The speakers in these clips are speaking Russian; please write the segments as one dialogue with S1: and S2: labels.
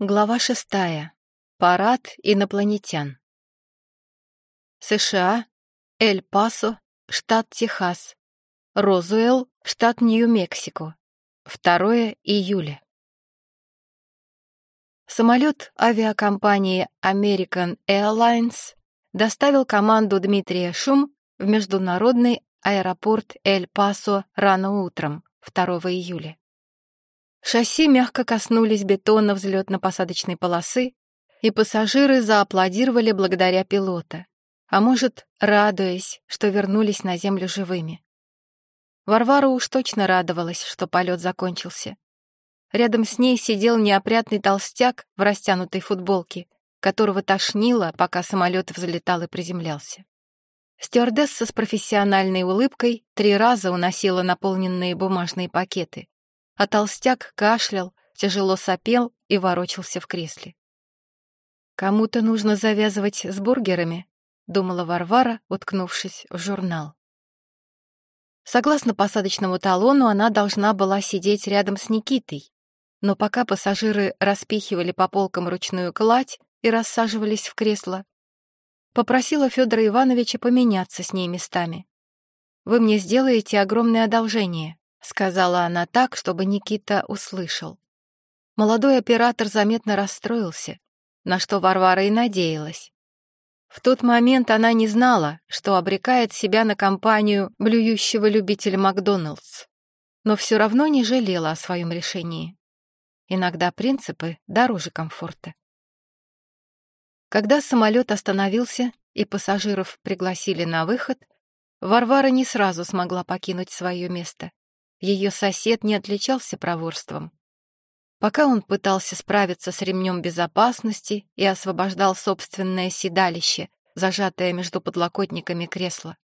S1: Глава шестая. Парад инопланетян. США, Эль-Пасо, штат Техас, Розуэлл, штат Нью-Мексико. 2 июля. Самолет авиакомпании American Airlines доставил команду Дмитрия Шум в международный аэропорт Эль-Пасо рано утром 2 июля. Шасси мягко коснулись бетона взлетно-посадочной полосы, и пассажиры зааплодировали благодаря пилота, а может, радуясь, что вернулись на землю живыми. Варвара уж точно радовалась, что полет закончился. Рядом с ней сидел неопрятный толстяк в растянутой футболке, которого тошнило, пока самолет взлетал и приземлялся. Стюардесса с профессиональной улыбкой три раза уносила наполненные бумажные пакеты, а толстяк кашлял, тяжело сопел и ворочался в кресле. «Кому-то нужно завязывать с бургерами», — думала Варвара, уткнувшись в журнал. Согласно посадочному талону, она должна была сидеть рядом с Никитой, но пока пассажиры распихивали по полкам ручную кладь и рассаживались в кресло, попросила Федора Ивановича поменяться с ней местами. «Вы мне сделаете огромное одолжение», сказала она так, чтобы Никита услышал. Молодой оператор заметно расстроился, на что Варвара и надеялась. В тот момент она не знала, что обрекает себя на компанию блюющего любителя Макдоналдс, но все равно не жалела о своем решении. Иногда принципы дороже комфорта. Когда самолет остановился и пассажиров пригласили на выход, Варвара не сразу смогла покинуть свое место. Ее сосед не отличался проворством. Пока он пытался справиться с ремнем безопасности и освобождал собственное седалище, зажатое между подлокотниками кресла,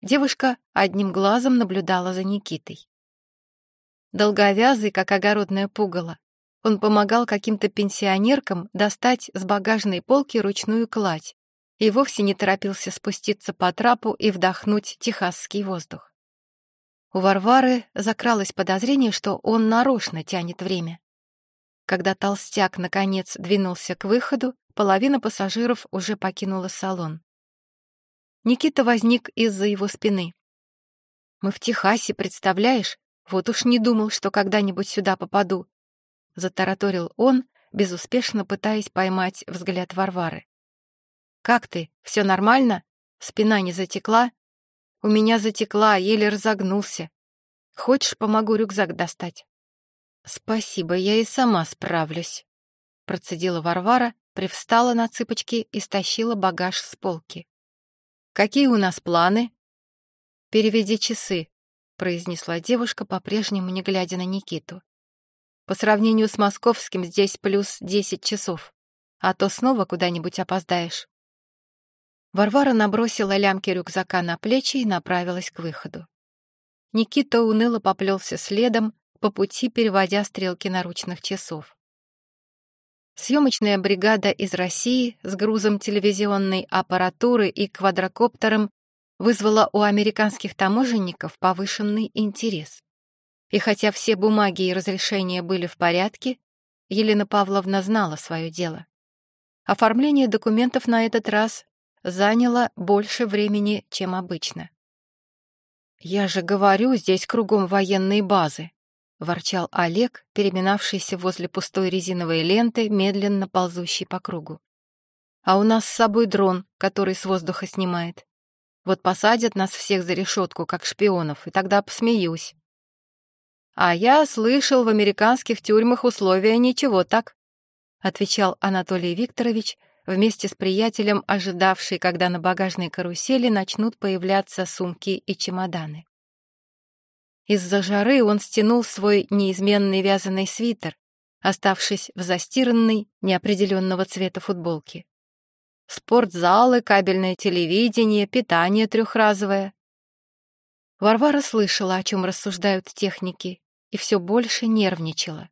S1: девушка одним глазом наблюдала за Никитой. Долговязый, как огородное пугало, он помогал каким-то пенсионеркам достать с багажной полки ручную кладь и вовсе не торопился спуститься по трапу и вдохнуть техасский воздух. У Варвары закралось подозрение, что он нарочно тянет время. Когда толстяк, наконец, двинулся к выходу, половина пассажиров уже покинула салон. Никита возник из-за его спины. «Мы в Техасе, представляешь? Вот уж не думал, что когда-нибудь сюда попаду», — затараторил он, безуспешно пытаясь поймать взгляд Варвары. «Как ты? Все нормально? Спина не затекла?» У меня затекла, еле разогнулся. Хочешь, помогу рюкзак достать?» «Спасибо, я и сама справлюсь», — процедила Варвара, привстала на цыпочки и стащила багаж с полки. «Какие у нас планы?» «Переведи часы», — произнесла девушка, по-прежнему не глядя на Никиту. «По сравнению с московским здесь плюс десять часов, а то снова куда-нибудь опоздаешь». Варвара набросила лямки рюкзака на плечи и направилась к выходу. Никита уныло поплелся следом, по пути переводя стрелки наручных часов. Съемочная бригада из России с грузом телевизионной аппаратуры и квадрокоптером вызвала у американских таможенников повышенный интерес. И хотя все бумаги и разрешения были в порядке, Елена Павловна знала свое дело. Оформление документов на этот раз заняло больше времени, чем обычно. «Я же говорю, здесь кругом военные базы», — ворчал Олег, переминавшийся возле пустой резиновой ленты, медленно ползущей по кругу. «А у нас с собой дрон, который с воздуха снимает. Вот посадят нас всех за решетку, как шпионов, и тогда посмеюсь». «А я слышал, в американских тюрьмах условия ничего так», — отвечал Анатолий Викторович, — вместе с приятелем, ожидавший, когда на багажной карусели начнут появляться сумки и чемоданы. Из-за жары он стянул свой неизменный вязаный свитер, оставшись в застиранной, неопределенного цвета футболке. Спортзалы, кабельное телевидение, питание трехразовое. Варвара слышала, о чем рассуждают техники, и все больше нервничала.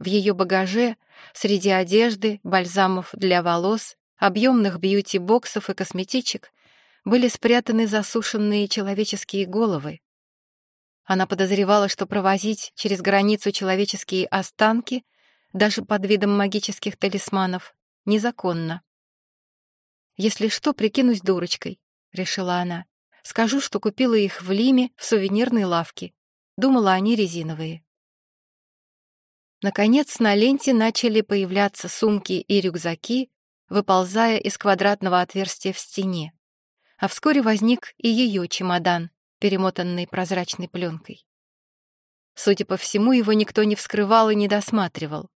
S1: В ее багаже, среди одежды, бальзамов для волос, объемных бьюти-боксов и косметичек, были спрятаны засушенные человеческие головы. Она подозревала, что провозить через границу человеческие останки даже под видом магических талисманов, незаконно. «Если что, прикинусь дурочкой», — решила она. «Скажу, что купила их в Лиме в сувенирной лавке. Думала, они резиновые». Наконец, на ленте начали появляться сумки и рюкзаки, выползая из квадратного отверстия в стене. А вскоре возник и ее чемодан, перемотанный прозрачной пленкой. Судя по всему, его никто не вскрывал и не досматривал.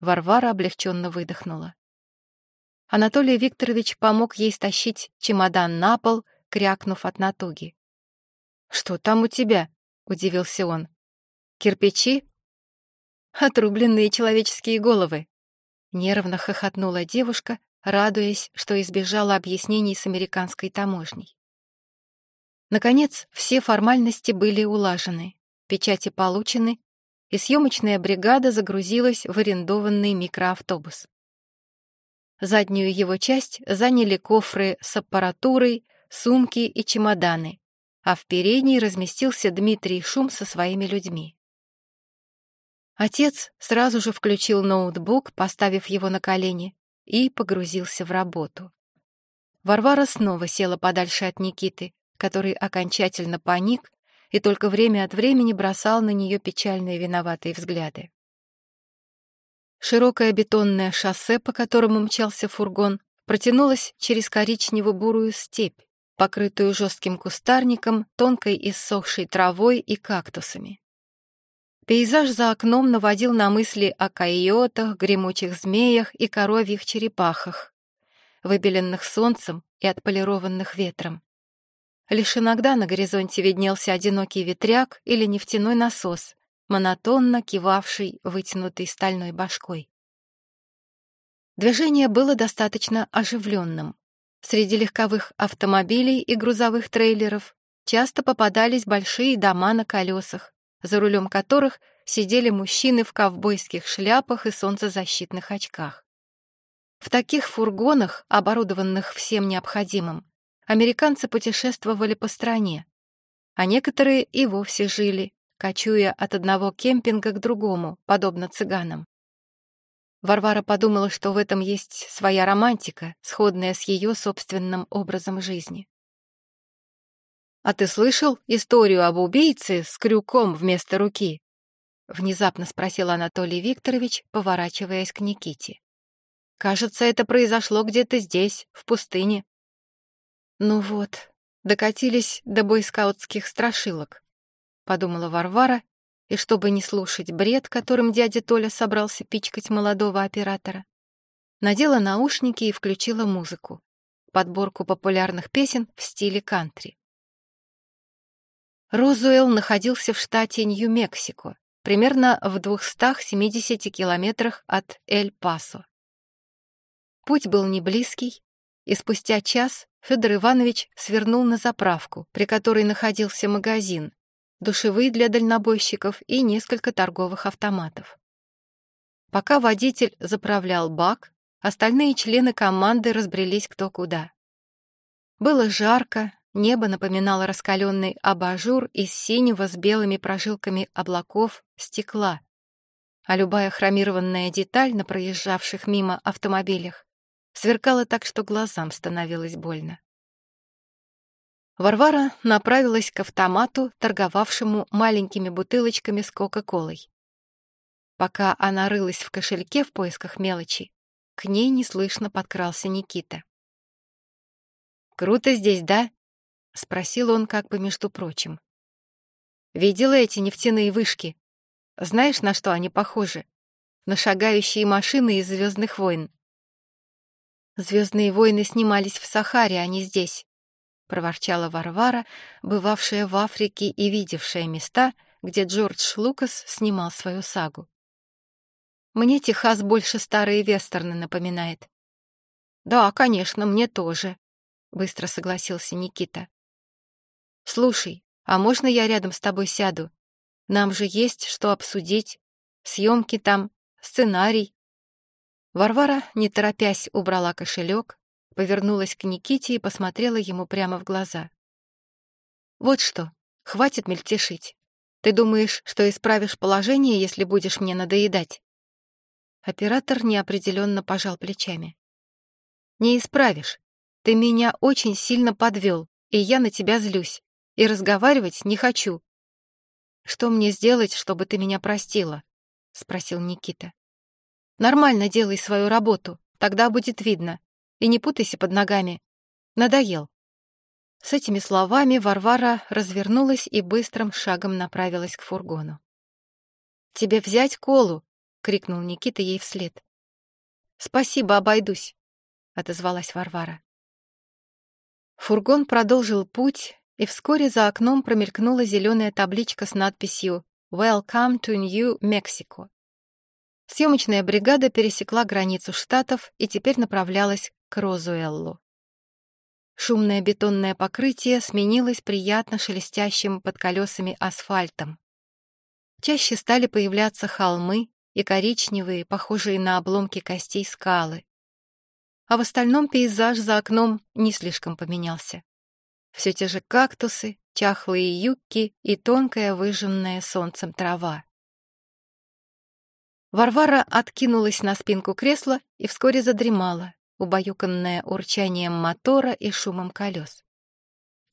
S1: Варвара облегченно выдохнула. Анатолий Викторович помог ей стащить чемодан на пол, крякнув от натуги. «Что там у тебя?» — удивился он. «Кирпичи?» «Отрубленные человеческие головы», — нервно хохотнула девушка, радуясь, что избежала объяснений с американской таможней. Наконец, все формальности были улажены, печати получены, и съемочная бригада загрузилась в арендованный микроавтобус. Заднюю его часть заняли кофры с аппаратурой, сумки и чемоданы, а в передней разместился Дмитрий Шум со своими людьми. Отец сразу же включил ноутбук, поставив его на колени, и погрузился в работу. Варвара снова села подальше от Никиты, который окончательно паник и только время от времени бросал на нее печальные виноватые взгляды. Широкое бетонное шоссе, по которому мчался фургон, протянулось через коричнево-бурую степь, покрытую жестким кустарником, тонкой иссохшей травой и кактусами. Пейзаж за окном наводил на мысли о койотах, гремучих змеях и коровьих черепахах, выбеленных солнцем и отполированных ветром. Лишь иногда на горизонте виднелся одинокий ветряк или нефтяной насос, монотонно кивавший вытянутой стальной башкой. Движение было достаточно оживленным. Среди легковых автомобилей и грузовых трейлеров часто попадались большие дома на колесах, за рулем которых сидели мужчины в ковбойских шляпах и солнцезащитных очках. В таких фургонах, оборудованных всем необходимым, американцы путешествовали по стране, а некоторые и вовсе жили, кочуя от одного кемпинга к другому, подобно цыганам. Варвара подумала, что в этом есть своя романтика, сходная с ее собственным образом жизни. «А ты слышал историю об убийце с крюком вместо руки?» — внезапно спросил Анатолий Викторович, поворачиваясь к Никите. «Кажется, это произошло где-то здесь, в пустыне». «Ну вот, докатились до бойскаутских страшилок подумала Варвара, и чтобы не слушать бред, которым дядя Толя собрался пичкать молодого оператора, надела наушники и включила музыку, подборку популярных песен в стиле кантри. Розуэлл находился в штате Нью-Мексико, примерно в 270 километрах от Эль-Пасо. Путь был не близкий, и спустя час Федор Иванович свернул на заправку, при которой находился магазин, душевые для дальнобойщиков и несколько торговых автоматов. Пока водитель заправлял бак, остальные члены команды разбрелись кто куда. Было жарко, небо напоминало раскаленный абажур из синего с белыми прожилками облаков стекла, а любая хромированная деталь на проезжавших мимо автомобилях сверкала так, что глазам становилось больно. Варвара направилась к автомату, торговавшему маленькими бутылочками с Кока-Колой. Пока она рылась в кошельке в поисках мелочи, к ней неслышно подкрался Никита. «Круто здесь, да?» — спросил он как бы между прочим. «Видела эти нефтяные вышки? Знаешь, на что они похожи? На шагающие машины из «Звездных войн». «Звездные войны» снимались в Сахаре, а не здесь. — проворчала Варвара, бывавшая в Африке и видевшая места, где Джордж Лукас снимал свою сагу. «Мне Техас больше старые вестерны напоминает». «Да, конечно, мне тоже», — быстро согласился Никита. «Слушай, а можно я рядом с тобой сяду? Нам же есть что обсудить. Съемки там, сценарий». Варвара, не торопясь, убрала кошелек, повернулась к Никите и посмотрела ему прямо в глаза. «Вот что, хватит мельтешить. Ты думаешь, что исправишь положение, если будешь мне надоедать? Оператор неопределенно пожал плечами. «Не исправишь. Ты меня очень сильно подвел, и я на тебя злюсь. И разговаривать не хочу». «Что мне сделать, чтобы ты меня простила?» — спросил Никита. «Нормально делай свою работу, тогда будет видно. И не путайся под ногами. Надоел». С этими словами Варвара развернулась и быстрым шагом направилась к фургону. «Тебе взять колу?» — крикнул Никита ей вслед. «Спасибо, обойдусь», — отозвалась Варвара. Фургон продолжил путь, и вскоре за окном промелькнула зеленая табличка с надписью «Welcome to New Mexico». Съемочная бригада пересекла границу штатов и теперь направлялась к Розуэллу. Шумное бетонное покрытие сменилось приятно шелестящим под колесами асфальтом. Чаще стали появляться холмы и коричневые, похожие на обломки костей скалы. А в остальном пейзаж за окном не слишком поменялся. Все те же кактусы, чахлые юбки и тонкая выжженная солнцем трава. Варвара откинулась на спинку кресла и вскоре задремала, убаюканная урчанием мотора и шумом колес.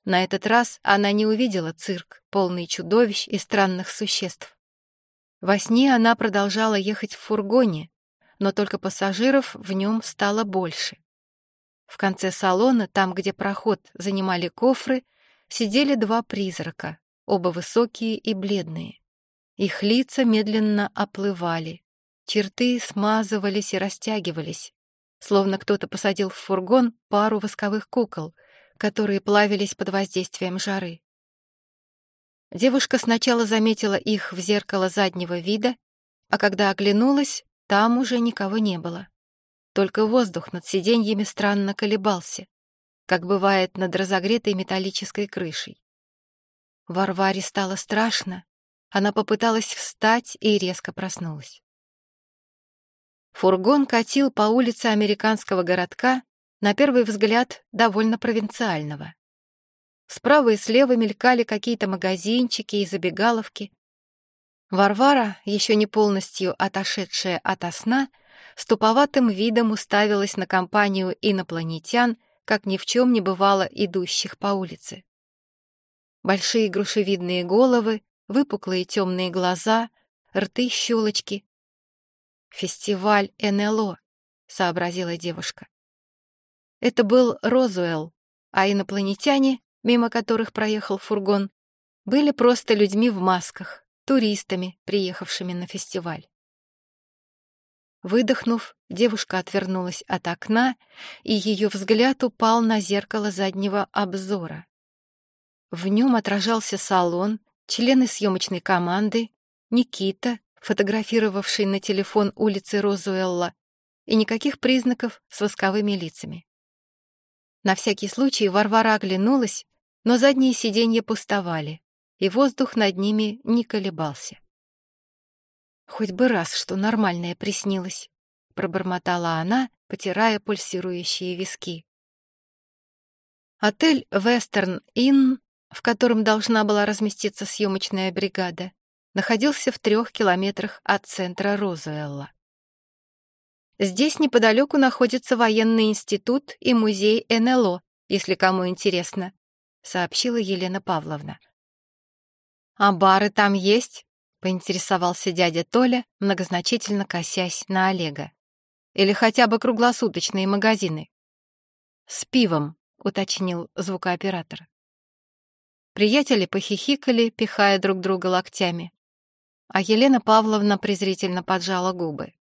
S1: На этот раз она не увидела цирк, полный чудовищ и странных существ. Во сне она продолжала ехать в фургоне, но только пассажиров в нем стало больше. В конце салона, там, где проход занимали кофры, сидели два призрака, оба высокие и бледные. Их лица медленно оплывали, черты смазывались и растягивались, словно кто-то посадил в фургон пару восковых кукол, которые плавились под воздействием жары. Девушка сначала заметила их в зеркало заднего вида, а когда оглянулась, там уже никого не было. Только воздух над сиденьями странно колебался, как бывает над разогретой металлической крышей. Варваре стало страшно, она попыталась встать и резко проснулась. Фургон катил по улице американского городка, на первый взгляд, довольно провинциального. Справа и слева мелькали какие-то магазинчики и забегаловки. Варвара, еще не полностью отошедшая ото сна, с туповатым видом уставилась на компанию инопланетян, как ни в чем не бывало идущих по улице. Большие грушевидные головы, выпуклые темные глаза, рты-щелочки, «Фестиваль НЛО», — сообразила девушка. Это был Розуэлл, а инопланетяне, мимо которых проехал фургон, были просто людьми в масках, туристами, приехавшими на фестиваль. Выдохнув, девушка отвернулась от окна, и ее взгляд упал на зеркало заднего обзора. В нем отражался салон, члены съемочной команды, Никита, фотографировавший на телефон улицы Розуэлла, и никаких признаков с восковыми лицами. На всякий случай Варвара оглянулась, но задние сиденья пустовали, и воздух над ними не колебался. «Хоть бы раз, что нормальное приснилось», — пробормотала она, потирая пульсирующие виски. Отель «Вестерн Инн», в котором должна была разместиться съемочная бригада, находился в трех километрах от центра Розуэлла. Здесь неподалеку находится военный институт и музей НЛО, если кому интересно, сообщила Елена Павловна. А бары там есть? Поинтересовался дядя Толя, многозначительно косясь на Олега. Или хотя бы круглосуточные магазины? С пивом, уточнил звукооператор. Приятели похихикали, пихая друг друга локтями а Елена Павловна презрительно поджала губы.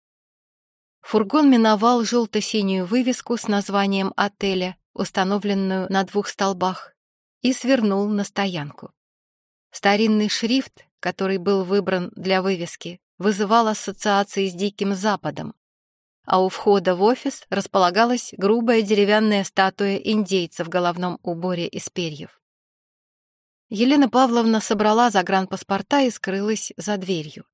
S1: Фургон миновал желто-синюю вывеску с названием отеля, установленную на двух столбах, и свернул на стоянку. Старинный шрифт, который был выбран для вывески, вызывал ассоциации с Диким Западом, а у входа в офис располагалась грубая деревянная статуя индейца в головном уборе из перьев. Елена Павловна собрала загранпаспорта и скрылась за дверью.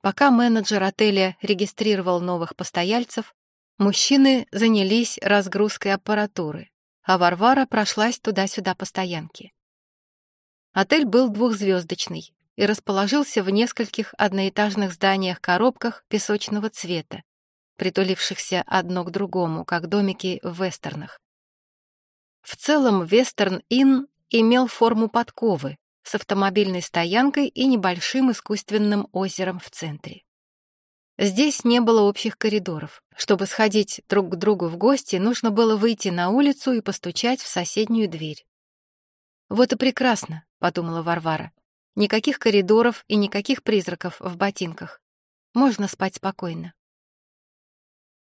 S1: Пока менеджер отеля регистрировал новых постояльцев, мужчины занялись разгрузкой аппаратуры, а Варвара прошлась туда-сюда по стоянке. Отель был двухзвездочный, и расположился в нескольких одноэтажных зданиях-коробках песочного цвета, притулившихся одно к другому, как домики в вестернах. В целом Вестерн-Инн имел форму подковы с автомобильной стоянкой и небольшим искусственным озером в центре. Здесь не было общих коридоров. Чтобы сходить друг к другу в гости, нужно было выйти на улицу и постучать в соседнюю дверь. «Вот и прекрасно», — подумала Варвара. «Никаких коридоров и никаких призраков в ботинках. Можно спать спокойно».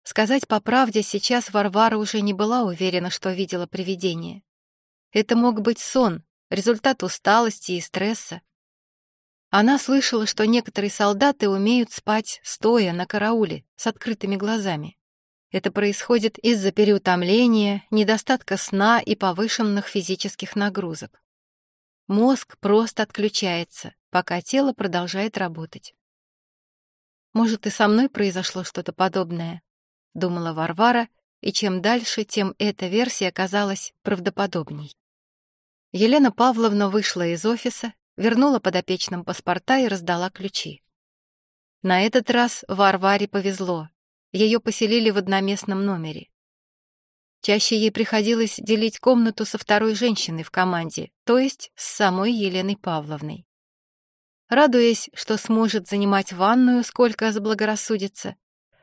S1: Сказать по правде, сейчас Варвара уже не была уверена, что видела привидение. Это мог быть сон, результат усталости и стресса. Она слышала, что некоторые солдаты умеют спать стоя на карауле с открытыми глазами. Это происходит из-за переутомления, недостатка сна и повышенных физических нагрузок. Мозг просто отключается, пока тело продолжает работать. Может, и со мной произошло что-то подобное, — думала Варвара, и чем дальше, тем эта версия казалась правдоподобней. Елена Павловна вышла из офиса, вернула подопечным паспорта и раздала ключи. На этот раз Варваре повезло. Ее поселили в одноместном номере. Чаще ей приходилось делить комнату со второй женщиной в команде, то есть с самой Еленой Павловной. Радуясь, что сможет занимать ванную, сколько заблагорассудится,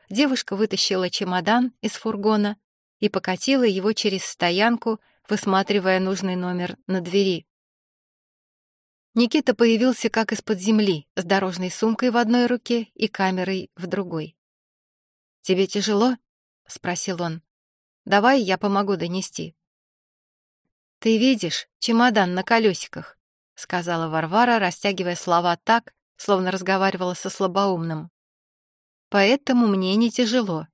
S1: девушка вытащила чемодан из фургона и покатила его через стоянку, высматривая нужный номер на двери. Никита появился как из-под земли, с дорожной сумкой в одной руке и камерой в другой. «Тебе тяжело?» — спросил он. «Давай я помогу донести». «Ты видишь, чемодан на колесиках», — сказала Варвара, растягивая слова так, словно разговаривала со слабоумным поэтому мне не тяжело.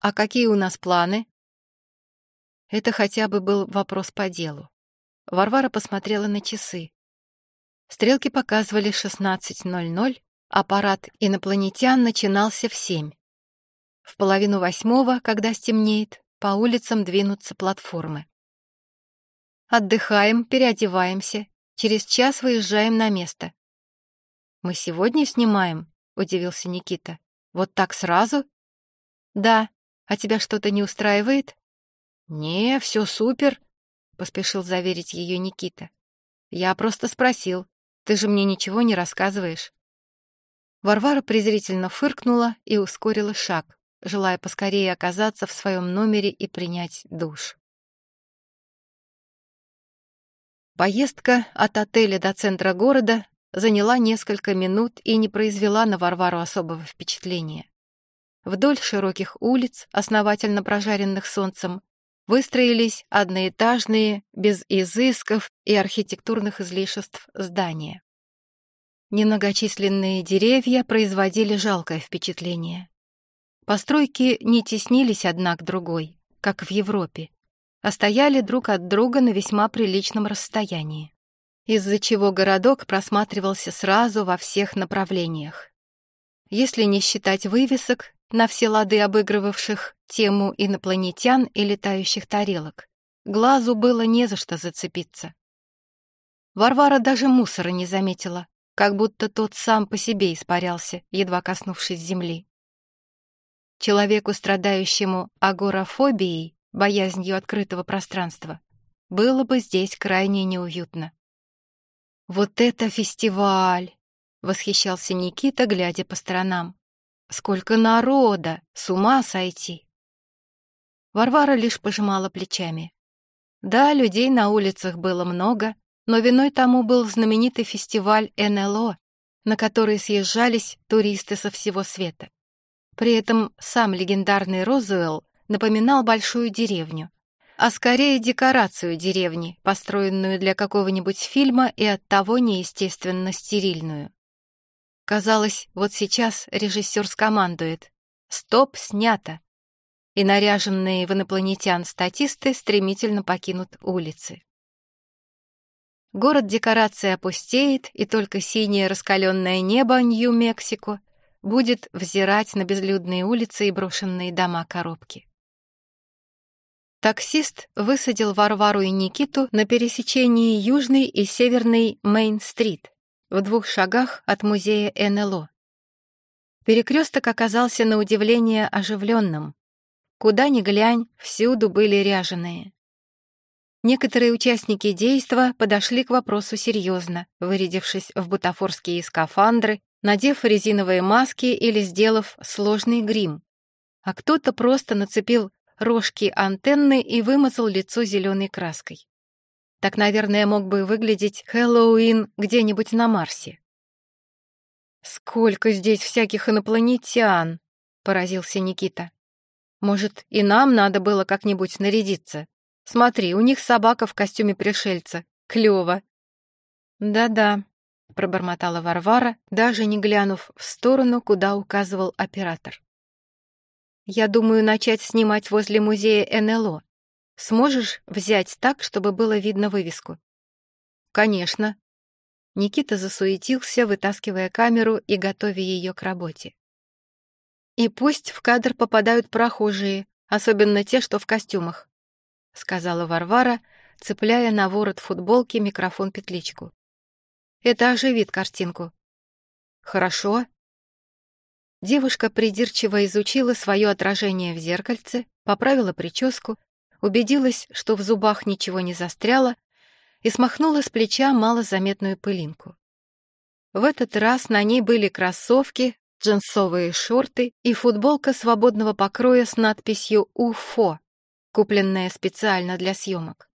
S1: А какие у нас планы? Это хотя бы был вопрос по делу. Варвара посмотрела на часы. Стрелки показывали 16.00, аппарат инопланетян начинался в 7. В половину восьмого, когда стемнеет, по улицам двинутся платформы. Отдыхаем, переодеваемся, через час выезжаем на место. Мы сегодня снимаем, — удивился Никита. «Вот так сразу?» «Да. А тебя что-то не устраивает?» «Не, все супер», — поспешил заверить ее Никита. «Я просто спросил. Ты же мне ничего не рассказываешь». Варвара презрительно фыркнула и ускорила шаг, желая поскорее оказаться в своем номере и принять душ. Поездка от отеля до центра города заняла несколько минут и не произвела на Варвару особого впечатления. Вдоль широких улиц, основательно прожаренных солнцем, выстроились одноэтажные, без изысков и архитектурных излишеств здания. Немногочисленные деревья производили жалкое впечатление. Постройки не теснились одна к другой, как в Европе, а стояли друг от друга на весьма приличном расстоянии из-за чего городок просматривался сразу во всех направлениях. Если не считать вывесок, на все лады обыгрывавших тему инопланетян и летающих тарелок, глазу было не за что зацепиться. Варвара даже мусора не заметила, как будто тот сам по себе испарялся, едва коснувшись земли. Человеку, страдающему агорафобией, боязнью открытого пространства, было бы здесь крайне неуютно. «Вот это фестиваль!» — восхищался Никита, глядя по сторонам. «Сколько народа! С ума сойти!» Варвара лишь пожимала плечами. Да, людей на улицах было много, но виной тому был знаменитый фестиваль НЛО, на который съезжались туристы со всего света. При этом сам легендарный Розуэлл напоминал большую деревню, а скорее декорацию деревни, построенную для какого-нибудь фильма и оттого неестественно стерильную. Казалось, вот сейчас режиссер скомандует «Стоп, снято!» и наряженные в инопланетян статисты стремительно покинут улицы. Город декорации опустеет, и только синее раскаленное небо Нью-Мексико будет взирать на безлюдные улицы и брошенные дома-коробки. Таксист высадил Варвару и Никиту на пересечении Южной и Северной Мейн-стрит, в двух шагах от музея НЛО. Перекресток оказался на удивление оживленным. Куда ни глянь, всюду были ряженые. Некоторые участники действа подошли к вопросу серьезно, вырядившись в бутафорские скафандры, надев резиновые маски или сделав сложный грим. А кто-то просто нацепил рожки антенны и вымазал лицо зеленой краской. Так, наверное, мог бы выглядеть Хэллоуин где-нибудь на Марсе. «Сколько здесь всяких инопланетян!» — поразился Никита. «Может, и нам надо было как-нибудь нарядиться? Смотри, у них собака в костюме пришельца. Клёво!» «Да-да», — пробормотала Варвара, даже не глянув в сторону, куда указывал оператор. «Я думаю начать снимать возле музея НЛО. Сможешь взять так, чтобы было видно вывеску?» «Конечно», Никита засуетился, вытаскивая камеру и готовя ее к работе. «И пусть в кадр попадают прохожие, особенно те, что в костюмах», — сказала Варвара, цепляя на ворот футболки микрофон-петличку. «Это оживит картинку». «Хорошо». Девушка придирчиво изучила свое отражение в зеркальце, поправила прическу, убедилась, что в зубах ничего не застряло, и смахнула с плеча малозаметную пылинку. В этот раз на ней были кроссовки, джинсовые шорты и футболка свободного покроя с надписью «УФО», купленная специально для съемок.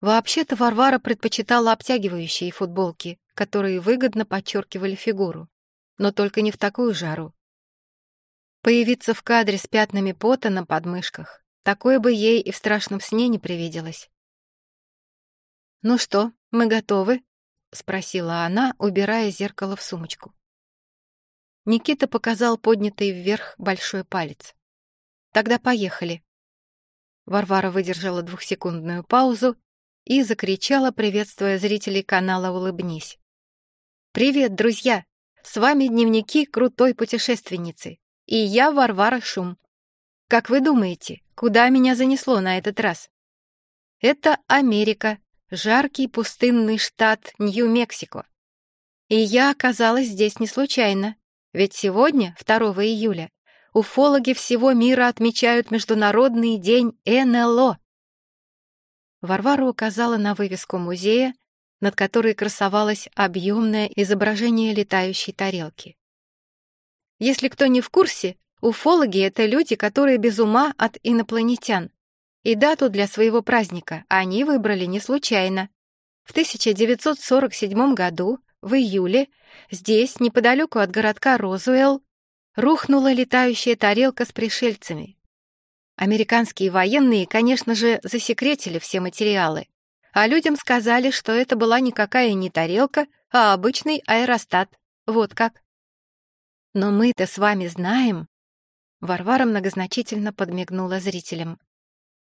S1: Вообще-то Варвара предпочитала обтягивающие футболки, которые выгодно подчеркивали фигуру, но только не в такую жару. Появиться в кадре с пятнами пота на подмышках, такое бы ей и в страшном сне не привиделось. «Ну что, мы готовы?» — спросила она, убирая зеркало в сумочку. Никита показал поднятый вверх большой палец. «Тогда поехали». Варвара выдержала двухсекундную паузу и закричала, приветствуя зрителей канала «Улыбнись». «Привет, друзья! С вами дневники крутой путешественницы, и я Варвара Шум. Как вы думаете, куда меня занесло на этот раз? Это Америка, жаркий пустынный штат Нью-Мексико. И я оказалась здесь не случайно, ведь сегодня, 2 июля, уфологи всего мира отмечают Международный день НЛО. Варвара указала на вывеску музея, над которой красовалось объемное изображение летающей тарелки. Если кто не в курсе, уфологи — это люди, которые без ума от инопланетян, и дату для своего праздника они выбрали не случайно. В 1947 году, в июле, здесь, неподалеку от городка Розуэлл, рухнула летающая тарелка с пришельцами. Американские военные, конечно же, засекретили все материалы, а людям сказали, что это была никакая не тарелка, а обычный аэростат. Вот как. Но мы-то с вами знаем... Варвара многозначительно подмигнула зрителям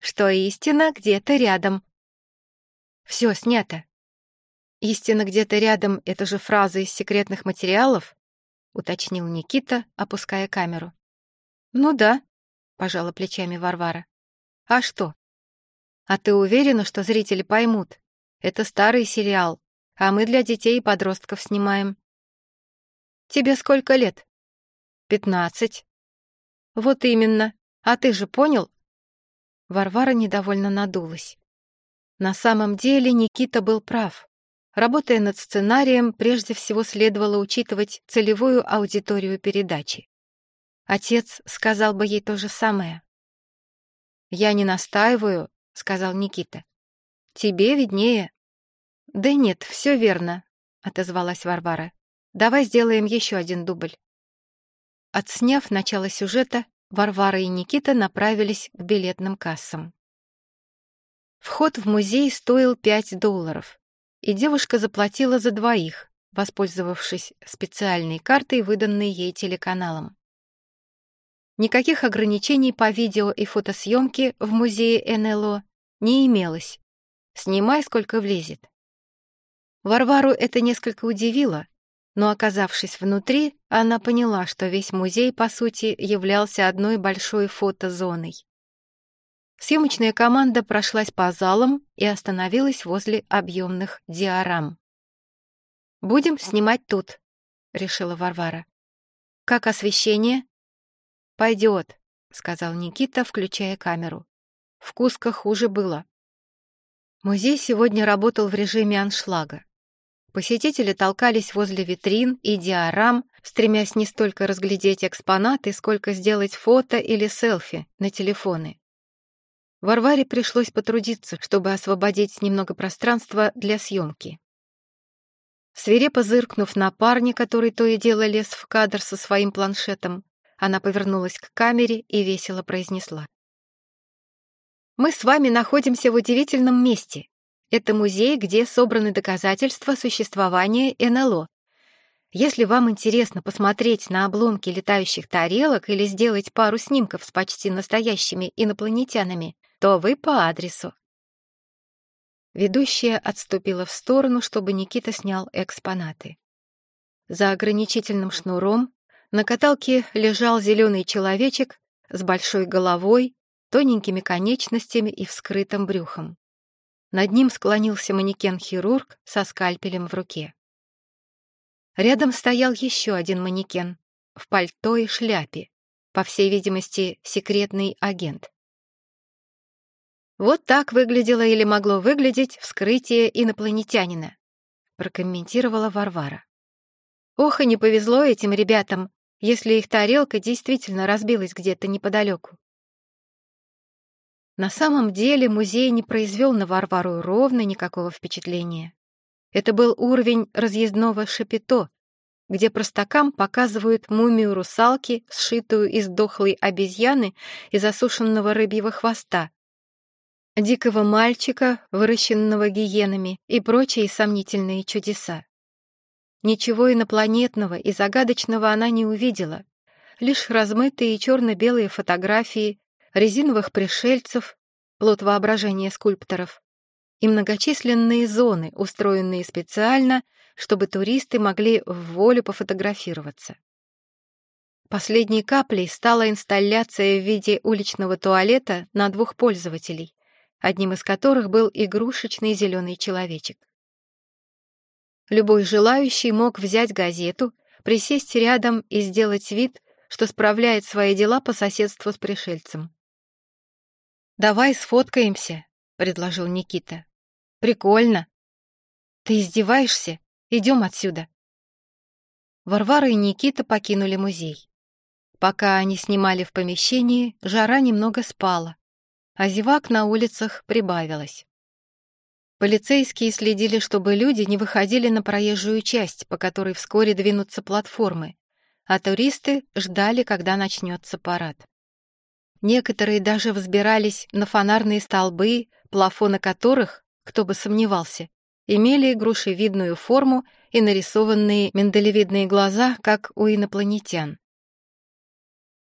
S1: что истина где-то рядом. Все снято. Истина где-то рядом — это же фраза из секретных материалов? Уточнил Никита, опуская камеру. Ну да, пожала плечами Варвара. А что? А ты уверена, что зрители поймут? Это старый сериал, а мы для детей и подростков снимаем. Тебе сколько лет? Пятнадцать. Вот именно. А ты же понял, Варвара недовольно надулась. На самом деле Никита был прав. Работая над сценарием, прежде всего следовало учитывать целевую аудиторию передачи. Отец сказал бы ей то же самое. «Я не настаиваю», — сказал Никита. «Тебе виднее». «Да нет, все верно», — отозвалась Варвара. «Давай сделаем еще один дубль». Отсняв начало сюжета, Варвара и Никита направились к билетным кассам. Вход в музей стоил 5 долларов, и девушка заплатила за двоих, воспользовавшись специальной картой, выданной ей телеканалом. Никаких ограничений по видео и фотосъемке в музее НЛО не имелось. Снимай, сколько влезет. Варвару это несколько удивило, но, оказавшись внутри, она поняла, что весь музей, по сути, являлся одной большой фотозоной. Съемочная команда прошлась по залам и остановилась возле объемных диорам. будем снимать тут», — решила Варвара. «Как освещение?» «Пойдет», — сказал Никита, включая камеру. В Куско хуже было. Музей сегодня работал в режиме аншлага. Посетители толкались возле витрин и диорам, стремясь не столько разглядеть экспонаты, сколько сделать фото или селфи на телефоны. Варваре пришлось потрудиться, чтобы освободить немного пространства для съемки. Свирепо зыркнув на парня, который то и дело лез в кадр со своим планшетом, она повернулась к камере и весело произнесла. «Мы с вами находимся в удивительном месте. Это музей, где собраны доказательства существования НЛО. Если вам интересно посмотреть на обломки летающих тарелок или сделать пару снимков с почти настоящими инопланетянами, то вы по адресу. Ведущая отступила в сторону, чтобы Никита снял экспонаты. За ограничительным шнуром на каталке лежал зеленый человечек с большой головой, тоненькими конечностями и вскрытым брюхом. Над ним склонился манекен-хирург со скальпелем в руке. Рядом стоял еще один манекен в пальто и шляпе, по всей видимости, секретный агент. Вот так выглядело или могло выглядеть вскрытие инопланетянина, прокомментировала Варвара. Ох, и не повезло этим ребятам, если их тарелка действительно разбилась где-то неподалеку. На самом деле музей не произвел на Варвару ровно никакого впечатления. Это был уровень разъездного шапито, где простакам показывают мумию русалки, сшитую из дохлой обезьяны и засушенного рыбьего хвоста, дикого мальчика, выращенного гиенами, и прочие сомнительные чудеса. Ничего инопланетного и загадочного она не увидела, лишь размытые черно-белые фотографии резиновых пришельцев, плод воображения скульпторов, и многочисленные зоны, устроенные специально, чтобы туристы могли в волю пофотографироваться. Последней каплей стала инсталляция в виде уличного туалета на двух пользователей, одним из которых был игрушечный зеленый человечек. Любой желающий мог взять газету, присесть рядом и сделать вид, что справляет свои дела по соседству с пришельцем. «Давай сфоткаемся», — предложил Никита. «Прикольно». «Ты издеваешься? Идем отсюда». Варвара и Никита покинули музей. Пока они снимали в помещении, жара немного спала, а зевак на улицах прибавилось. Полицейские следили, чтобы люди не выходили на проезжую часть, по которой вскоре двинутся платформы, а туристы ждали, когда начнется парад. Некоторые даже взбирались на фонарные столбы, плафоны которых, кто бы сомневался, имели грушевидную форму и нарисованные миндалевидные глаза, как у инопланетян.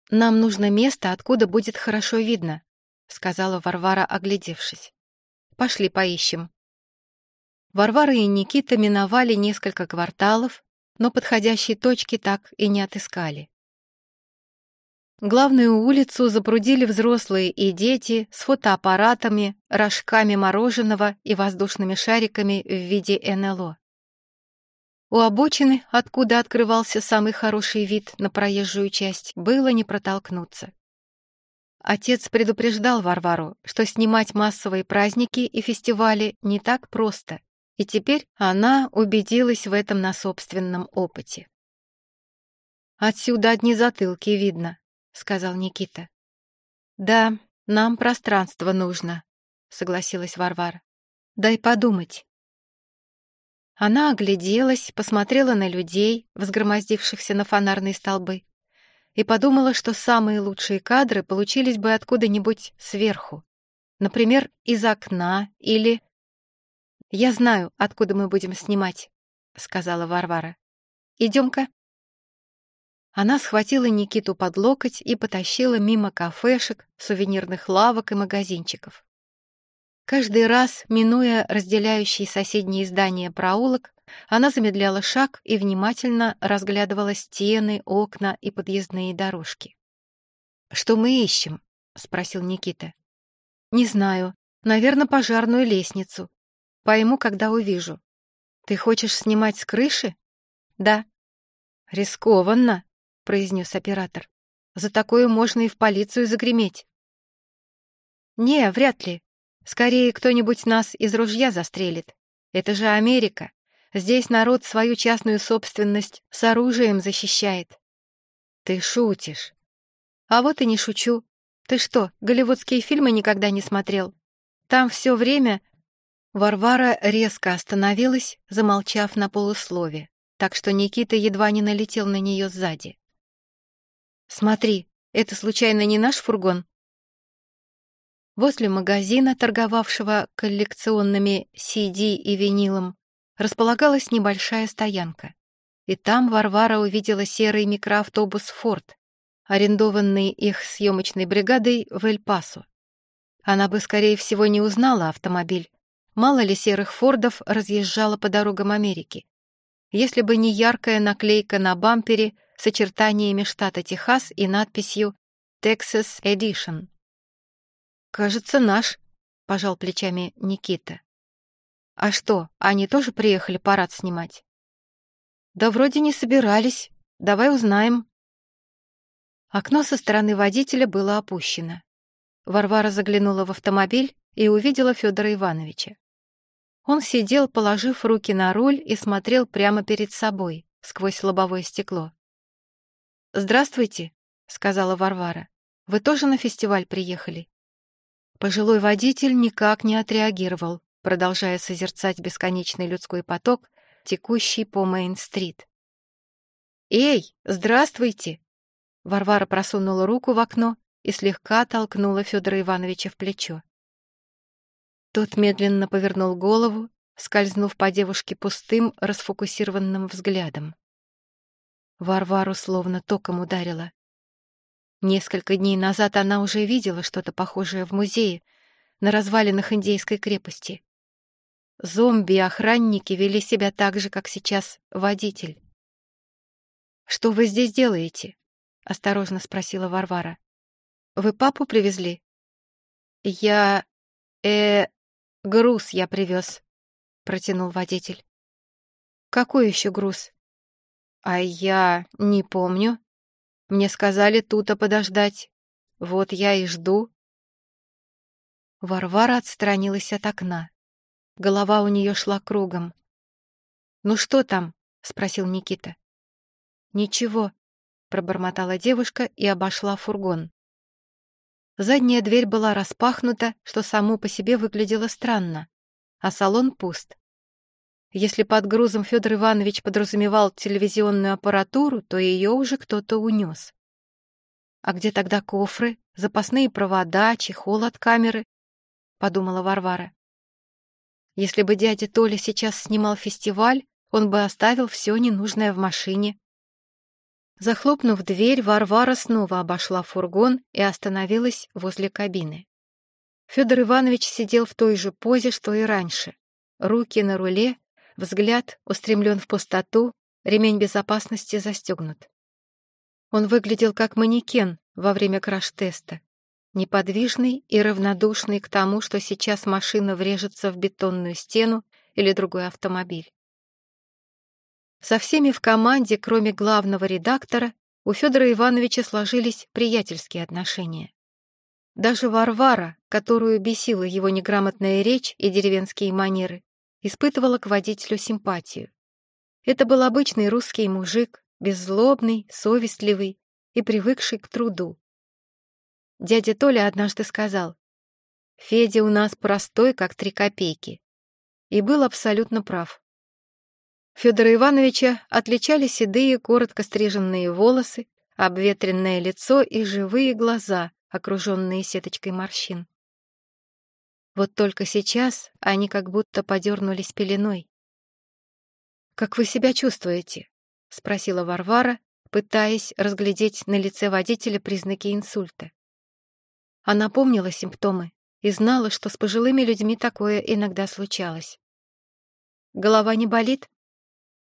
S1: «Нам нужно место, откуда будет хорошо видно», — сказала Варвара, оглядевшись. «Пошли поищем». Варвара и Никита миновали несколько кварталов, но подходящей точки так и не отыскали. Главную улицу запрудили взрослые и дети с фотоаппаратами, рожками мороженого и воздушными шариками в виде НЛО. У обочины, откуда открывался самый хороший вид на проезжую часть, было не протолкнуться. Отец предупреждал Варвару, что снимать массовые праздники и фестивали не так просто, и теперь она убедилась в этом на собственном опыте. «Отсюда одни затылки видно», — сказал Никита. «Да, нам пространство нужно», — согласилась Варвара. «Дай подумать». Она огляделась, посмотрела на людей, взгромоздившихся на фонарные столбы и подумала, что самые лучшие кадры получились бы откуда-нибудь сверху. Например, из окна или... «Я знаю, откуда мы будем снимать», — сказала Варвара. «Идем-ка». Она схватила Никиту под локоть и потащила мимо кафешек, сувенирных лавок и магазинчиков. Каждый раз, минуя разделяющий соседние здания проулок, она замедляла шаг и внимательно разглядывала стены, окна и подъездные дорожки. «Что мы ищем?» — спросил Никита. «Не знаю. Наверное, пожарную лестницу. Пойму, когда увижу». «Ты хочешь снимать с крыши?» «Да». «Рискованно», — произнес оператор. «За такое можно и в полицию загреметь». «Не, вряд ли. Скорее, кто-нибудь нас из ружья застрелит. Это же Америка. Здесь народ свою частную собственность с оружием защищает». «Ты шутишь». «А вот и не шучу. Ты что, голливудские фильмы никогда не смотрел? Там все время Варвара резко остановилась, замолчав на полуслове, так что Никита едва не налетел на нее сзади. «Смотри, это случайно не наш фургон?» Возле магазина, торговавшего коллекционными CD и винилом, располагалась небольшая стоянка. И там Варвара увидела серый микроавтобус «Форд», арендованный их съемочной бригадой в Эль-Пасо. Она бы, скорее всего, не узнала автомобиль, Мало ли серых фордов разъезжало по дорогам Америки. Если бы не яркая наклейка на бампере с очертаниями штата Техас и надписью «Texas Edition». «Кажется, наш», — пожал плечами Никита. «А что, они тоже приехали парад снимать?» «Да вроде не собирались. Давай узнаем». Окно со стороны водителя было опущено. Варвара заглянула в автомобиль и увидела Федора Ивановича. Он сидел, положив руки на руль и смотрел прямо перед собой, сквозь лобовое стекло. «Здравствуйте», — сказала Варвара. «Вы тоже на фестиваль приехали?» Пожилой водитель никак не отреагировал, продолжая созерцать бесконечный людской поток, текущий по Мейн-стрит. «Эй, здравствуйте!» Варвара просунула руку в окно и слегка толкнула Федора Ивановича в плечо. Тот медленно повернул голову, скользнув по девушке пустым, расфокусированным взглядом. Варвару словно током ударило. Несколько дней назад она уже видела что-то похожее в музее, на развалинах индейской крепости. Зомби и охранники вели себя так же, как сейчас водитель. «Что вы здесь делаете?» — осторожно спросила Варвара. «Вы папу привезли?» «Я... э... «Груз я привез», — протянул водитель. «Какой еще груз?» «А я не помню. Мне сказали тут подождать. Вот я и жду». Варвара отстранилась от окна. Голова у нее шла кругом. «Ну что там?» — спросил Никита. «Ничего», — пробормотала девушка и обошла фургон. Задняя дверь была распахнута, что само по себе выглядело странно, а салон пуст. Если под грузом Федор Иванович подразумевал телевизионную аппаратуру, то ее уже кто-то унес. А где тогда кофры, запасные провода, чехол от камеры? Подумала Варвара. Если бы дядя Толя сейчас снимал фестиваль, он бы оставил все ненужное в машине. Захлопнув дверь, Варвара снова обошла фургон и остановилась возле кабины. Федор Иванович сидел в той же позе, что и раньше. Руки на руле, взгляд устремлен в пустоту, ремень безопасности застегнут. Он выглядел как манекен во время краш-теста, неподвижный и равнодушный к тому, что сейчас машина врежется в бетонную стену или другой автомобиль. Со всеми в команде, кроме главного редактора, у Федора Ивановича сложились приятельские отношения. Даже Варвара, которую бесила его неграмотная речь и деревенские манеры, испытывала к водителю симпатию. Это был обычный русский мужик, беззлобный, совестливый и привыкший к труду. Дядя Толя однажды сказал, «Федя у нас простой, как три копейки», и был абсолютно прав. Федора Ивановича отличали седые, коротко стриженные волосы, обветренное лицо и живые глаза, окруженные сеточкой морщин. Вот только сейчас они как будто подернулись пеленой. «Как вы себя чувствуете?» — спросила Варвара, пытаясь разглядеть на лице водителя признаки инсульта. Она помнила симптомы и знала, что с пожилыми людьми такое иногда случалось. «Голова не болит?»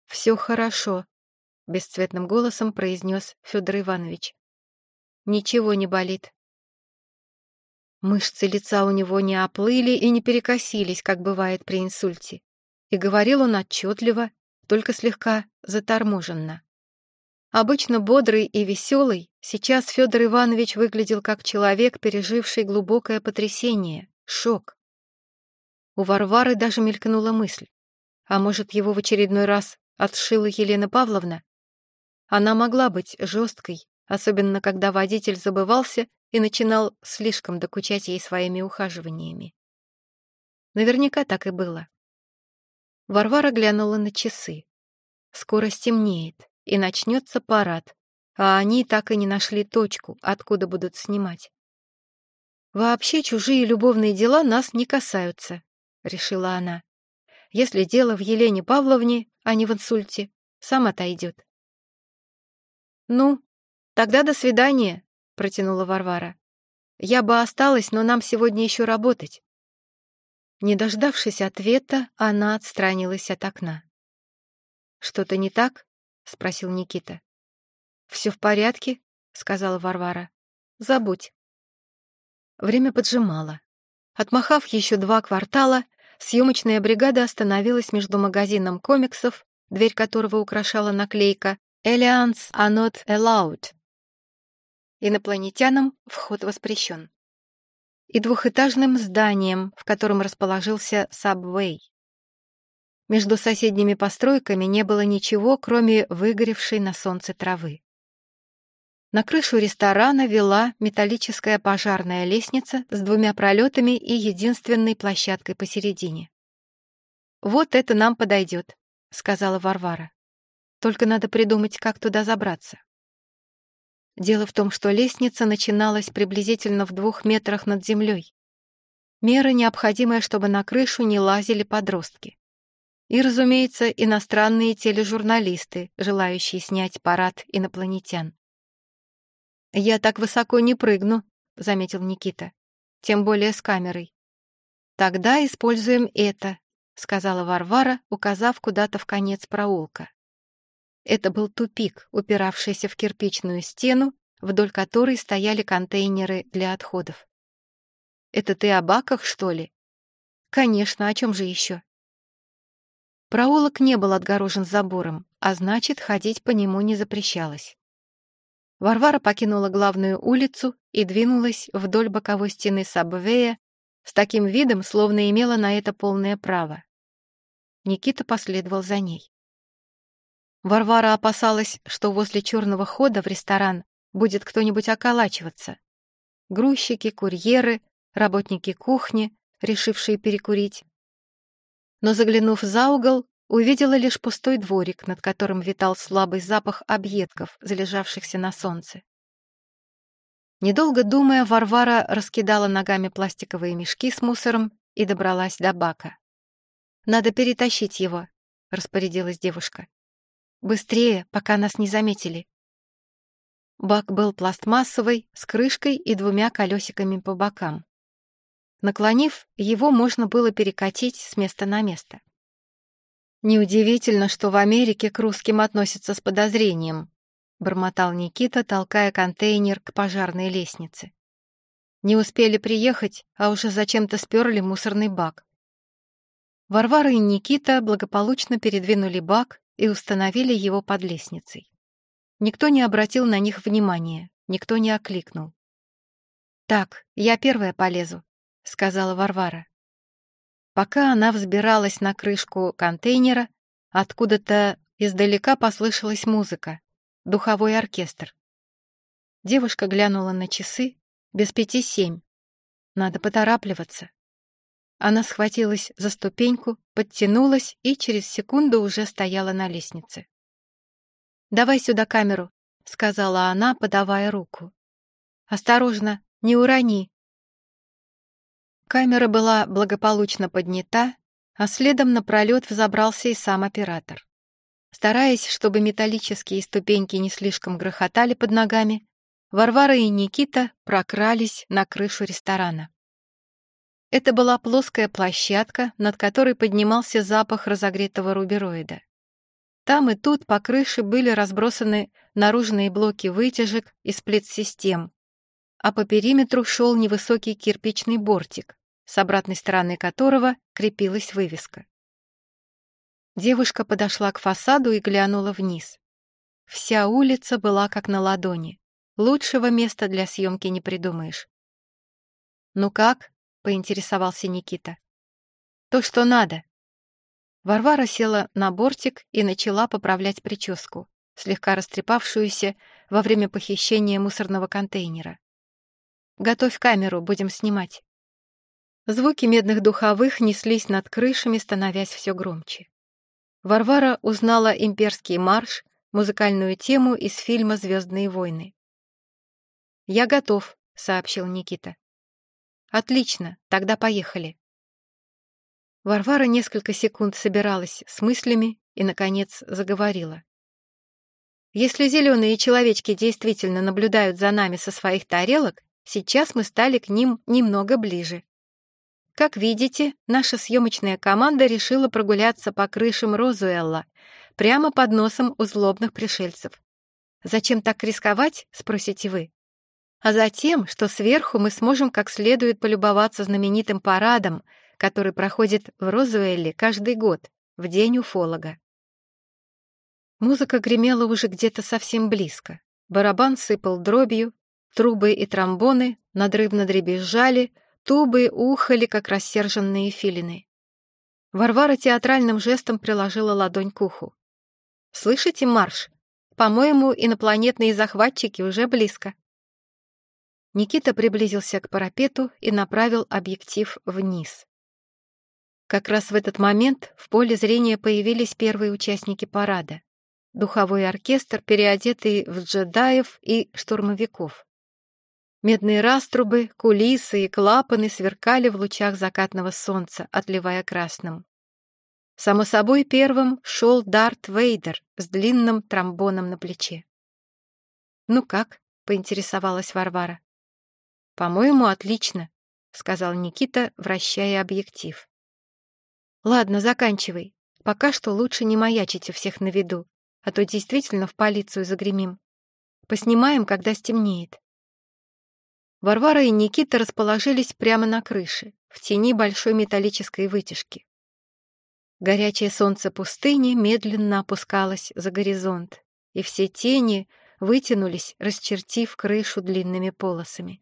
S1: «Все хорошо», — бесцветным голосом произнес Федор Иванович. «Ничего не болит». Мышцы лица у него не оплыли и не перекосились, как бывает при инсульте. и говорил он отчетливо, только слегка заторможенно. Обычно бодрый и веселый, сейчас Федор Иванович выглядел как человек, переживший глубокое потрясение, шок. У Варвары даже мелькнула мысль. А может, его в очередной раз отшила Елена Павловна? Она могла быть жесткой, особенно когда водитель забывался и начинал слишком докучать ей своими ухаживаниями. Наверняка так и было. Варвара глянула на часы. Скоро стемнеет, и начнется парад, а они так и не нашли точку, откуда будут снимать. «Вообще чужие любовные дела нас не касаются», — решила она. «Если дело в Елене Павловне, а не в инсульте, сам отойдет». «Ну, тогда до свидания», — протянула Варвара. «Я бы осталась, но нам сегодня еще работать». Не дождавшись ответа, она отстранилась от окна. «Что-то не так?» — спросил Никита. «Все в порядке?» — сказала Варвара. «Забудь». Время поджимало. Отмахав еще два квартала, съемочная бригада остановилась между магазином комиксов, дверь которого украшала наклейка «Aliens are not allowed». Инопланетянам вход воспрещен и двухэтажным зданием, в котором расположился Subway. Между соседними постройками не было ничего, кроме выгоревшей на солнце травы. На крышу ресторана вела металлическая пожарная лестница с двумя пролетами и единственной площадкой посередине. «Вот это нам подойдет», — сказала Варвара. «Только надо придумать, как туда забраться». Дело в том, что лестница начиналась приблизительно в двух метрах над землей. Мера необходимая, чтобы на крышу не лазили подростки. И, разумеется, иностранные тележурналисты, желающие снять парад инопланетян. «Я так высоко не прыгну», — заметил Никита. «Тем более с камерой». «Тогда используем это», — сказала Варвара, указав куда-то в конец проулка. Это был тупик, упиравшийся в кирпичную стену, вдоль которой стояли контейнеры для отходов. «Это ты о баках, что ли?» «Конечно, о чем же еще?» Проулок не был отгорожен забором, а значит, ходить по нему не запрещалось. Варвара покинула главную улицу и двинулась вдоль боковой стены Сабвея с таким видом, словно имела на это полное право. Никита последовал за ней. Варвара опасалась, что возле черного хода в ресторан будет кто-нибудь околачиваться. Грузчики, курьеры, работники кухни, решившие перекурить. Но заглянув за угол, увидела лишь пустой дворик, над которым витал слабый запах объедков, залежавшихся на солнце. Недолго думая, Варвара раскидала ногами пластиковые мешки с мусором и добралась до бака. «Надо перетащить его», — распорядилась девушка. Быстрее, пока нас не заметили. Бак был пластмассовый, с крышкой и двумя колесиками по бокам. Наклонив, его можно было перекатить с места на место. «Неудивительно, что в Америке к русским относятся с подозрением», бормотал Никита, толкая контейнер к пожарной лестнице. Не успели приехать, а уже зачем-то сперли мусорный бак. Варвара и Никита благополучно передвинули бак и установили его под лестницей. Никто не обратил на них внимания, никто не окликнул. «Так, я первая полезу», — сказала Варвара. Пока она взбиралась на крышку контейнера, откуда-то издалека послышалась музыка, духовой оркестр. Девушка глянула на часы, без пяти семь. Надо поторапливаться. Она схватилась за ступеньку, подтянулась и через секунду уже стояла на лестнице. «Давай сюда камеру», — сказала она, подавая руку. «Осторожно, не урони». Камера была благополучно поднята, а следом на пролет взобрался и сам оператор. Стараясь, чтобы металлические ступеньки не слишком грохотали под ногами, Варвара и Никита прокрались на крышу ресторана. Это была плоская площадка, над которой поднимался запах разогретого рубероида. Там и тут по крыше были разбросаны наружные блоки вытяжек и сплит-систем, а по периметру шел невысокий кирпичный бортик, с обратной стороны которого крепилась вывеска. Девушка подошла к фасаду и глянула вниз. Вся улица была как на ладони. Лучшего места для съемки не придумаешь. «Ну как?» — поинтересовался Никита. «То, что надо». Варвара села на бортик и начала поправлять прическу, слегка растрепавшуюся во время похищения мусорного контейнера. «Готовь камеру, будем снимать». Звуки медных духовых неслись над крышами, становясь все громче. Варвара узнала имперский марш, музыкальную тему из фильма «Звездные войны». «Я готов», — сообщил Никита. «Отлично, тогда поехали». Варвара несколько секунд собиралась с мыслями и, наконец, заговорила. «Если зеленые человечки действительно наблюдают за нами со своих тарелок, сейчас мы стали к ним немного ближе. Как видите, наша съемочная команда решила прогуляться по крышам Розуэлла, прямо под носом у злобных пришельцев. Зачем так рисковать, спросите вы? А затем, что сверху мы сможем как следует полюбоваться знаменитым парадом, который проходит в Розуэлле каждый год, в день уфолога. Музыка гремела уже где-то совсем близко. Барабан сыпал дробью, трубы и тромбоны надрывно дребезжали — Тубы ухали, как рассерженные филины. Варвара театральным жестом приложила ладонь к уху. «Слышите марш? По-моему, инопланетные захватчики уже близко». Никита приблизился к парапету и направил объектив вниз. Как раз в этот момент в поле зрения появились первые участники парада. Духовой оркестр, переодетый в джедаев и штурмовиков. Медные раструбы, кулисы и клапаны сверкали в лучах закатного солнца, отливая красным. Само собой, первым шел Дарт Вейдер с длинным тромбоном на плече. «Ну как?» — поинтересовалась Варвара. «По-моему, отлично», — сказал Никита, вращая объектив. «Ладно, заканчивай. Пока что лучше не маячить у всех на виду, а то действительно в полицию загремим. Поснимаем, когда стемнеет». Варвара и Никита расположились прямо на крыше, в тени большой металлической вытяжки. Горячее солнце пустыни медленно опускалось за горизонт, и все тени вытянулись, расчертив крышу длинными полосами.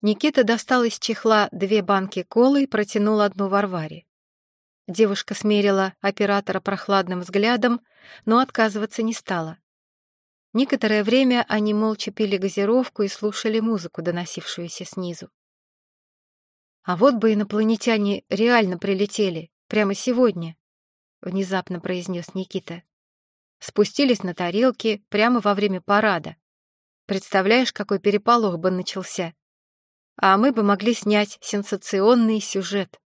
S1: Никита достал из чехла две банки колы и протянул одну Варваре. Девушка смерила оператора прохладным взглядом, но отказываться не стала. Некоторое время они молча пили газировку и слушали музыку, доносившуюся снизу. «А вот бы инопланетяне реально прилетели, прямо сегодня», — внезапно произнес Никита. Спустились на тарелки прямо во время парада. Представляешь, какой переполох бы начался? А мы бы могли снять сенсационный сюжет.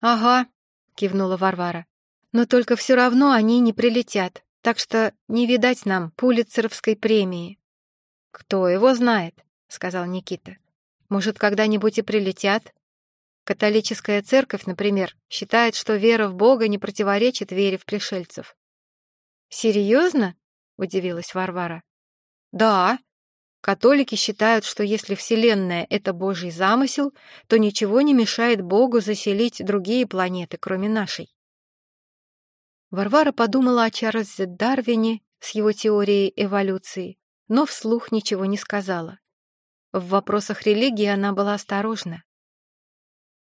S1: «Ага», — кивнула Варвара. «Но только все равно они не прилетят. Так что не видать нам пулицеровской премии. Кто его знает, сказал Никита. Может, когда-нибудь и прилетят? Католическая церковь, например, считает, что вера в Бога не противоречит вере в пришельцев. Серьезно? удивилась Варвара. Да. Католики считают, что если Вселенная — это Божий замысел, то ничего не мешает Богу заселить другие планеты, кроме нашей. Варвара подумала о Чарльзе Дарвине с его теорией эволюции, но вслух ничего не сказала. В вопросах религии она была осторожна.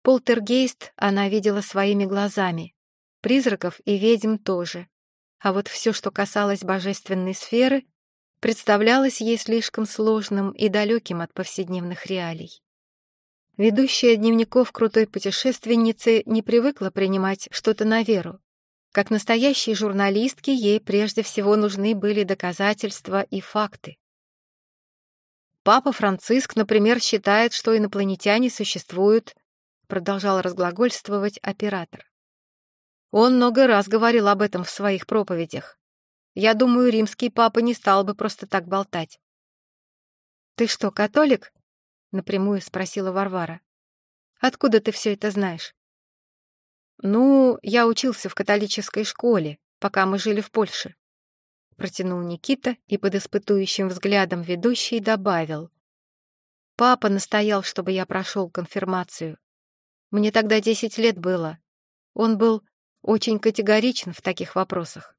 S1: Полтергейст она видела своими глазами, призраков и ведьм тоже. А вот все, что касалось божественной сферы, представлялось ей слишком сложным и далеким от повседневных реалий. Ведущая дневников крутой путешественницы не привыкла принимать что-то на веру, как настоящей журналистке ей прежде всего нужны были доказательства и факты. Папа Франциск, например, считает, что инопланетяне существуют, продолжал разглагольствовать оператор. Он много раз говорил об этом в своих проповедях. Я думаю, римский папа не стал бы просто так болтать. «Ты что, католик?» — напрямую спросила Варвара. «Откуда ты все это знаешь?» «Ну, я учился в католической школе, пока мы жили в Польше», — протянул Никита и под испытующим взглядом ведущий добавил. «Папа настоял, чтобы я прошел конфирмацию. Мне тогда десять лет было. Он был очень категоричен в таких вопросах.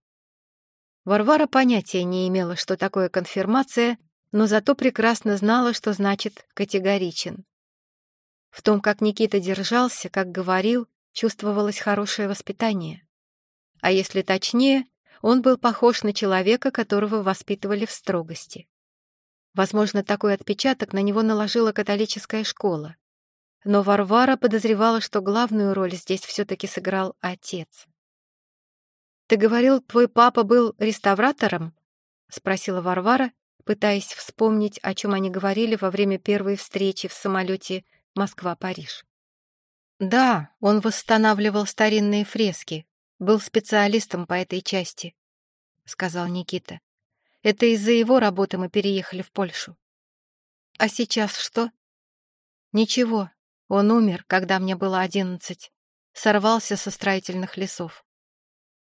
S1: Варвара понятия не имела, что такое конфирмация, но зато прекрасно знала, что значит «категоричен». В том, как Никита держался, как говорил, чувствовалось хорошее воспитание. А если точнее, он был похож на человека, которого воспитывали в строгости. Возможно, такой отпечаток на него наложила католическая школа. Но Варвара подозревала, что главную роль здесь все-таки сыграл отец. «Ты говорил, твой папа был реставратором?» — спросила Варвара, пытаясь вспомнить, о чем они говорили во время первой встречи в самолете Москва-Париж. «Да, он восстанавливал старинные фрески, был специалистом по этой части», — сказал Никита. «Это из-за его работы мы переехали в Польшу». «А сейчас что?» «Ничего, он умер, когда мне было одиннадцать. Сорвался со строительных лесов».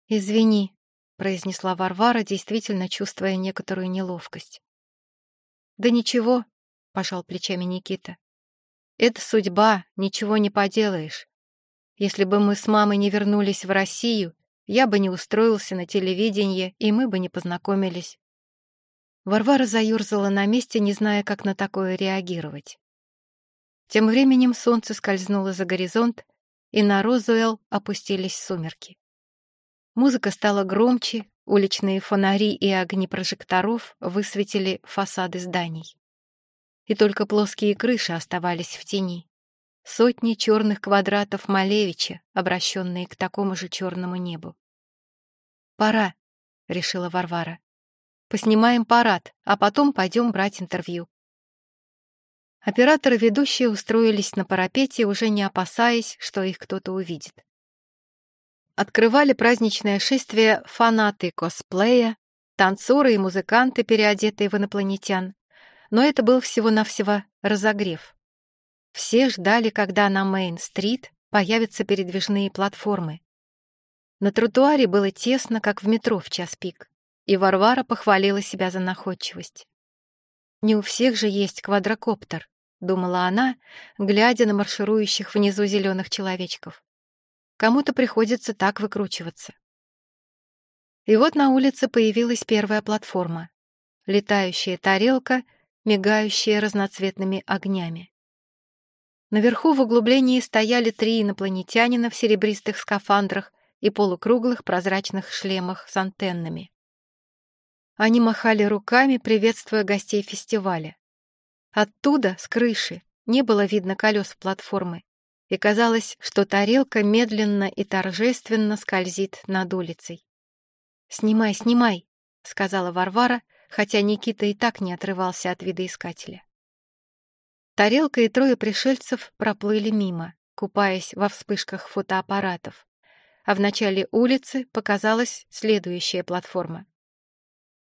S1: «Извини», — произнесла Варвара, действительно чувствуя некоторую неловкость. «Да ничего», — пожал плечами Никита. «Это судьба, ничего не поделаешь. Если бы мы с мамой не вернулись в Россию, я бы не устроился на телевидении, и мы бы не познакомились. Варвара заюрзала на месте, не зная, как на такое реагировать. Тем временем солнце скользнуло за горизонт, и на Розуэлл опустились сумерки. Музыка стала громче, уличные фонари и огни прожекторов высветили фасады зданий. И только плоские крыши оставались в тени сотни черных квадратов Малевича, обращенные к такому же черному небу. «Пора», — решила Варвара. «Поснимаем парад, а потом пойдем брать интервью». Операторы ведущие устроились на парапете, уже не опасаясь, что их кто-то увидит. Открывали праздничное шествие фанаты косплея, танцоры и музыканты, переодетые в инопланетян. Но это был всего-навсего разогрев. Все ждали, когда на Мейн-стрит появятся передвижные платформы. На тротуаре было тесно, как в метро в час пик, и Варвара похвалила себя за находчивость. «Не у всех же есть квадрокоптер», — думала она, глядя на марширующих внизу зеленых человечков. «Кому-то приходится так выкручиваться». И вот на улице появилась первая платформа. Летающая тарелка, мигающая разноцветными огнями. Наверху в углублении стояли три инопланетянина в серебристых скафандрах и полукруглых прозрачных шлемах с антеннами. Они махали руками, приветствуя гостей фестиваля. Оттуда, с крыши, не было видно колес платформы, и казалось, что тарелка медленно и торжественно скользит над улицей. «Снимай, снимай!» — сказала Варвара, хотя Никита и так не отрывался от видоискателя. Тарелка и трое пришельцев проплыли мимо, купаясь во вспышках фотоаппаратов. А в начале улицы показалась следующая платформа.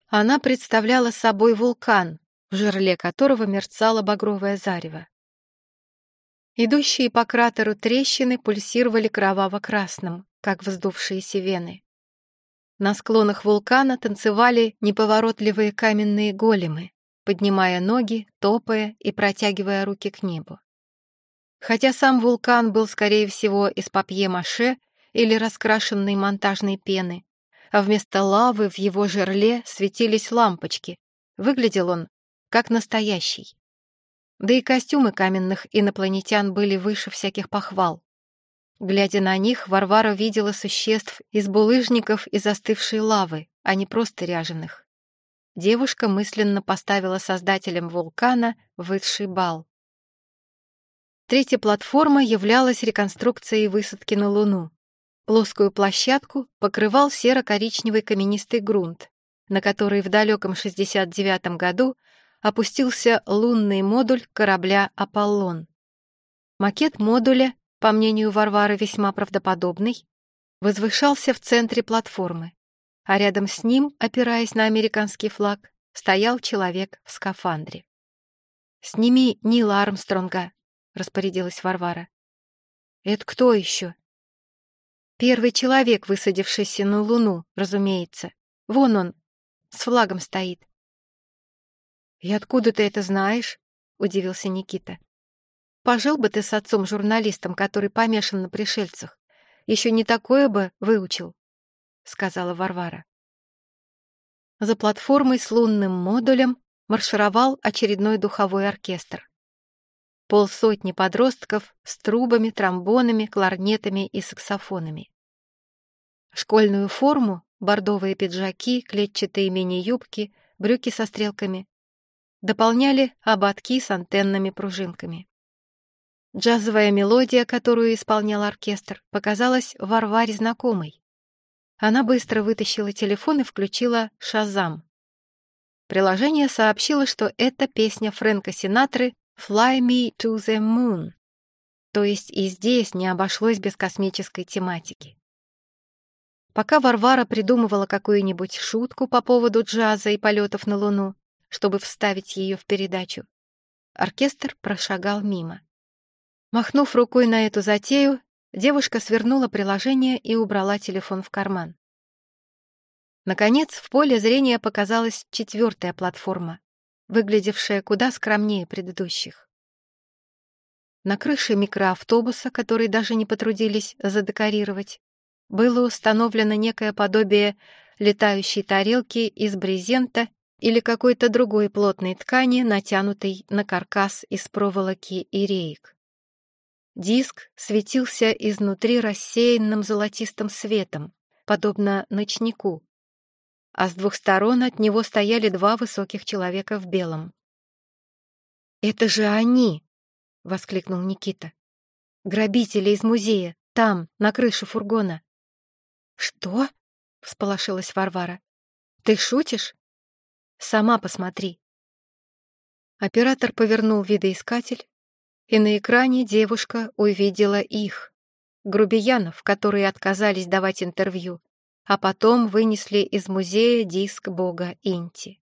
S1: Она представляла собой вулкан, в жерле которого мерцало багровое зарево. Идущие по кратеру трещины пульсировали кроваво-красным, как вздувшиеся вены. На склонах вулкана танцевали неповоротливые каменные големы, поднимая ноги, топая и протягивая руки к небу. Хотя сам вулкан был, скорее всего, из папье-маше или раскрашенной монтажной пены, а вместо лавы в его жерле светились лампочки. Выглядел он как настоящий. Да и костюмы каменных инопланетян были выше всяких похвал. Глядя на них, Варвара видела существ из булыжников и застывшей лавы, а не просто ряженых девушка мысленно поставила создателям вулкана высший бал. Третья платформа являлась реконструкцией высадки на Луну. Плоскую площадку покрывал серо-коричневый каменистый грунт, на который в далеком 69 году опустился лунный модуль корабля «Аполлон». Макет модуля, по мнению Варвары весьма правдоподобный, возвышался в центре платформы а рядом с ним, опираясь на американский флаг, стоял человек в скафандре. «Сними Нила Армстронга», — распорядилась Варвара. «Это кто еще?» «Первый человек, высадившийся на Луну, разумеется. Вон он, с флагом стоит». «И откуда ты это знаешь?» — удивился Никита. «Пожил бы ты с отцом-журналистом, который помешан на пришельцах. еще не такое бы выучил», — сказала Варвара. За платформой с лунным модулем маршировал очередной духовой оркестр. Полсотни подростков с трубами, тромбонами, кларнетами и саксофонами. Школьную форму, бордовые пиджаки, клетчатые мини-юбки, брюки со стрелками дополняли ободки с антенными пружинками. Джазовая мелодия, которую исполнял оркестр, показалась Варваре знакомой. Она быстро вытащила телефон и включила «Шазам». Приложение сообщило, что это песня Фрэнка Синатры «Fly me to the moon», то есть и здесь не обошлось без космической тематики. Пока Варвара придумывала какую-нибудь шутку по поводу джаза и полетов на Луну, чтобы вставить ее в передачу, оркестр прошагал мимо. Махнув рукой на эту затею, девушка свернула приложение и убрала телефон в карман. Наконец, в поле зрения показалась четвертая платформа, выглядевшая куда скромнее предыдущих. На крыше микроавтобуса, который даже не потрудились задекорировать, было установлено некое подобие летающей тарелки из брезента или какой-то другой плотной ткани, натянутой на каркас из проволоки и реек. Диск светился изнутри рассеянным золотистым светом, подобно ночнику, а с двух сторон от него стояли два высоких человека в белом. «Это же они!» — воскликнул Никита. «Грабители из музея, там, на крыше фургона». «Что?» — всполошилась Варвара. «Ты шутишь? Сама посмотри». Оператор повернул видоискатель, и на экране девушка увидела их, грубиянов, которые отказались давать интервью, а потом вынесли из музея диск бога Инти.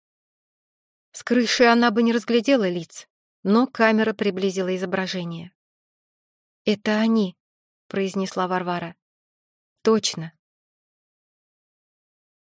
S1: С крыши она бы не разглядела лиц, но камера приблизила изображение. «Это они», — произнесла Варвара. «Точно,